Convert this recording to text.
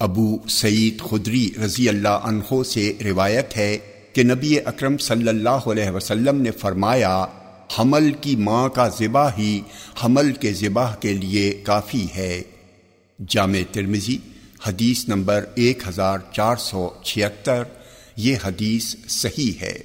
ابو سعید خدری رضی اللہ عنہ سے روایت ہے کہ نبی اکرم صلی اللہ علیہ وسلم نے فرمایا، حمل کی ماں کا ذبح ہی حمل کے ذبح کے لیے کافی ہے۔ جامع ترمزی حدیث نمبر ایک ہزار چار سو چھہتر، یہ حدیث صحیح ہے۔